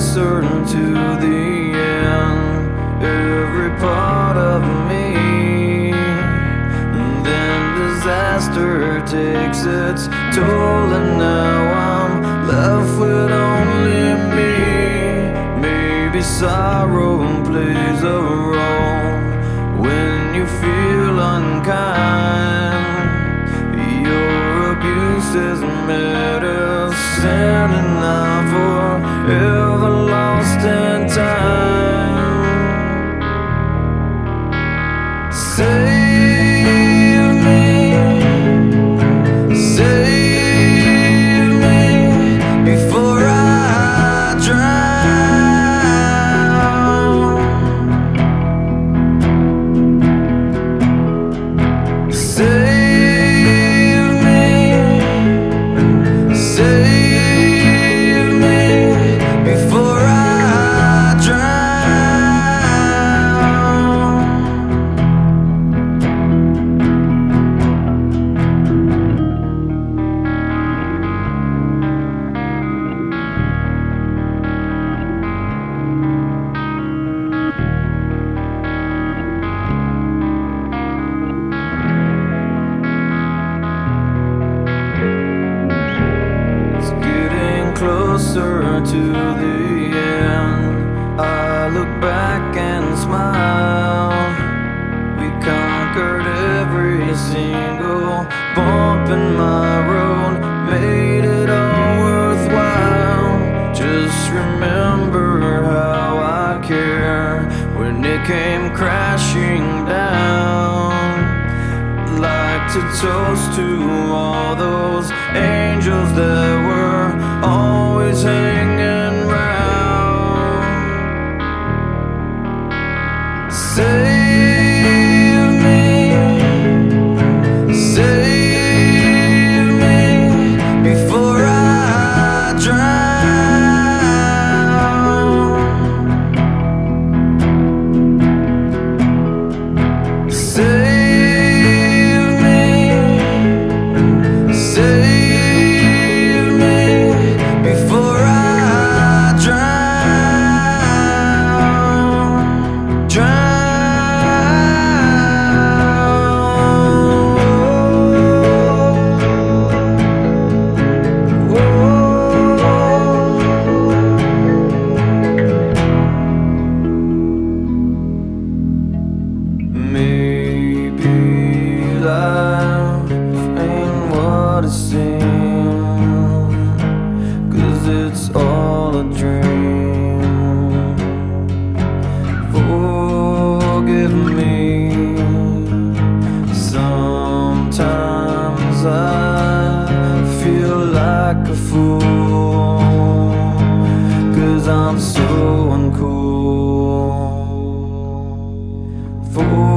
closer to the end. Every part of me. And then disaster takes its toll, and now I'm left with only me. Maybe sorrow plays a role when you feel unkind. Your abuse is medicine, closer to the end. I look back and smile. We conquered every single bump in my road, made it all worthwhile. Just remember how I care when it came crashing down like to toast to all those angels that were like a fool, cause I'm so uncool. Me.